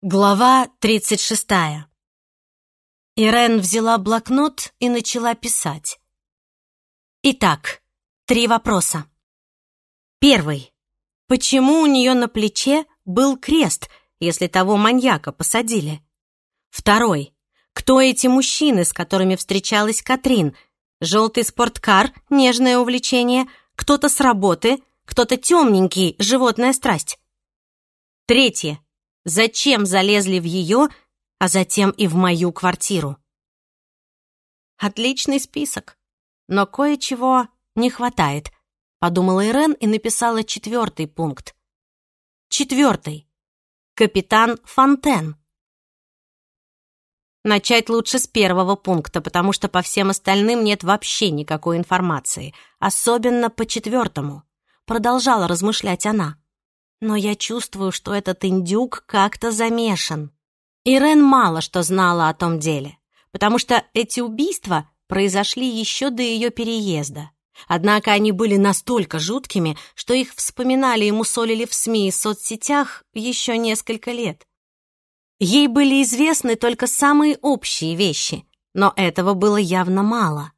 Глава 36. Ирен взяла блокнот и начала писать. Итак, три вопроса. Первый. Почему у нее на плече был крест, если того маньяка посадили? Второй. Кто эти мужчины, с которыми встречалась Катрин? Желтый спорткар, нежное увлечение, кто-то с работы, кто-то темненький, животная страсть. Третье зачем залезли в ее, а затем и в мою квартиру. Отличный список, но кое-чего не хватает, подумала Ирен и написала четвертый пункт. Четвертый. Капитан Фонтен. Начать лучше с первого пункта, потому что по всем остальным нет вообще никакой информации, особенно по четвертому. Продолжала размышлять она но я чувствую, что этот индюк как-то замешан. Ирен мало что знала о том деле, потому что эти убийства произошли еще до ее переезда. Однако они были настолько жуткими, что их вспоминали и мусолили в СМИ и соцсетях еще несколько лет. Ей были известны только самые общие вещи, но этого было явно мало.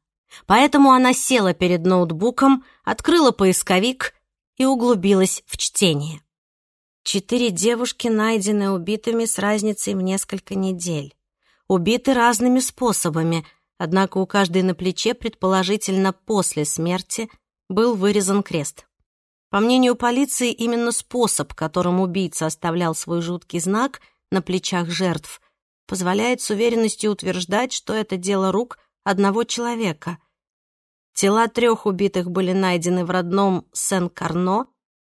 Поэтому она села перед ноутбуком, открыла поисковик и углубилась в чтение. Четыре девушки найдены убитыми с разницей в несколько недель. Убиты разными способами, однако у каждой на плече, предположительно после смерти, был вырезан крест. По мнению полиции, именно способ, которым убийца оставлял свой жуткий знак на плечах жертв, позволяет с уверенностью утверждать, что это дело рук одного человека. Тела трех убитых были найдены в родном Сен-Карно,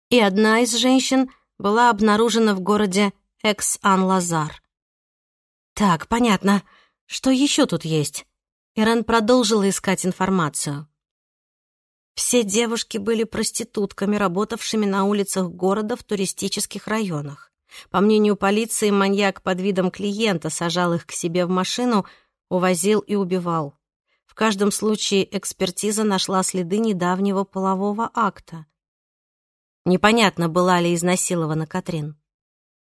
и одна из женщин — была обнаружена в городе Экс-Ан-Лазар. «Так, понятно. Что еще тут есть?» Ирен продолжила искать информацию. Все девушки были проститутками, работавшими на улицах города в туристических районах. По мнению полиции, маньяк под видом клиента сажал их к себе в машину, увозил и убивал. В каждом случае экспертиза нашла следы недавнего полового акта. Непонятно, была ли изнасилована Катрин.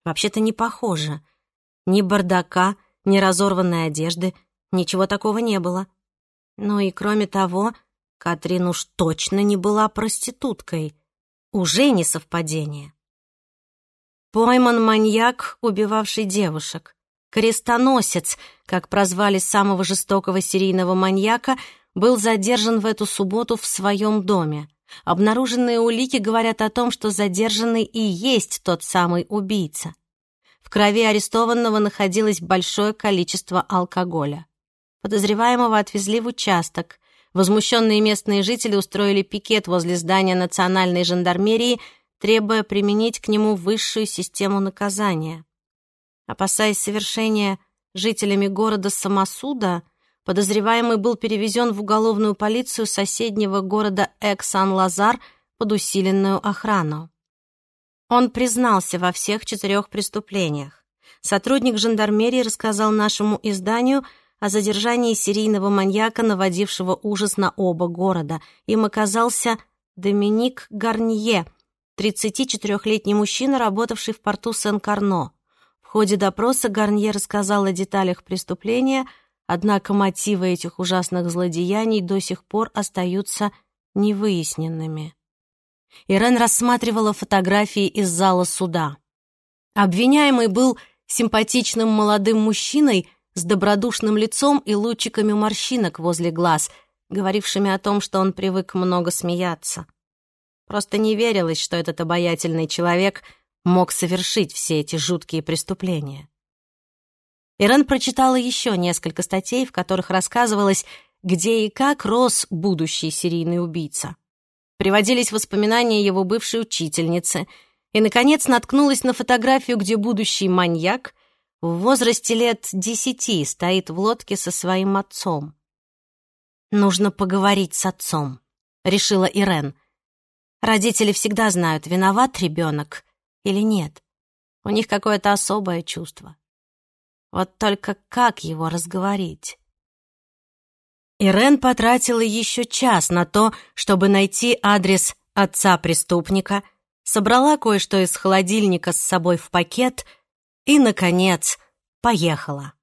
Вообще-то не похоже. Ни бардака, ни разорванной одежды, ничего такого не было. Ну и кроме того, Катрин уж точно не была проституткой. Уже не совпадение. Пойман маньяк, убивавший девушек. Крестоносец, как прозвали самого жестокого серийного маньяка, был задержан в эту субботу в своем доме. Обнаруженные улики говорят о том, что задержанный и есть тот самый убийца. В крови арестованного находилось большое количество алкоголя. Подозреваемого отвезли в участок. Возмущенные местные жители устроили пикет возле здания национальной жандармерии, требуя применить к нему высшую систему наказания. Опасаясь совершения жителями города самосуда, Подозреваемый был перевезен в уголовную полицию соседнего города Эксан-Лазар под усиленную охрану. Он признался во всех четырех преступлениях. Сотрудник жандармерии рассказал нашему изданию о задержании серийного маньяка, наводившего ужас на оба города. Им оказался Доминик Гарнье, 34-летний мужчина, работавший в порту Сен-Карно. В ходе допроса Гарнье рассказал о деталях преступления – Однако мотивы этих ужасных злодеяний до сих пор остаются невыясненными. Ирен рассматривала фотографии из зала суда. Обвиняемый был симпатичным молодым мужчиной с добродушным лицом и лучиками морщинок возле глаз, говорившими о том, что он привык много смеяться. Просто не верилось, что этот обаятельный человек мог совершить все эти жуткие преступления. Ирен прочитала еще несколько статей, в которых рассказывалось, где и как рос будущий серийный убийца. Приводились воспоминания его бывшей учительницы, и, наконец, наткнулась на фотографию, где будущий маньяк в возрасте лет десяти стоит в лодке со своим отцом. «Нужно поговорить с отцом», — решила Ирен. Родители всегда знают, виноват ребенок или нет. У них какое-то особое чувство. Вот только как его разговорить? Ирен потратила еще час на то, чтобы найти адрес отца преступника, собрала кое-что из холодильника с собой в пакет и, наконец, поехала.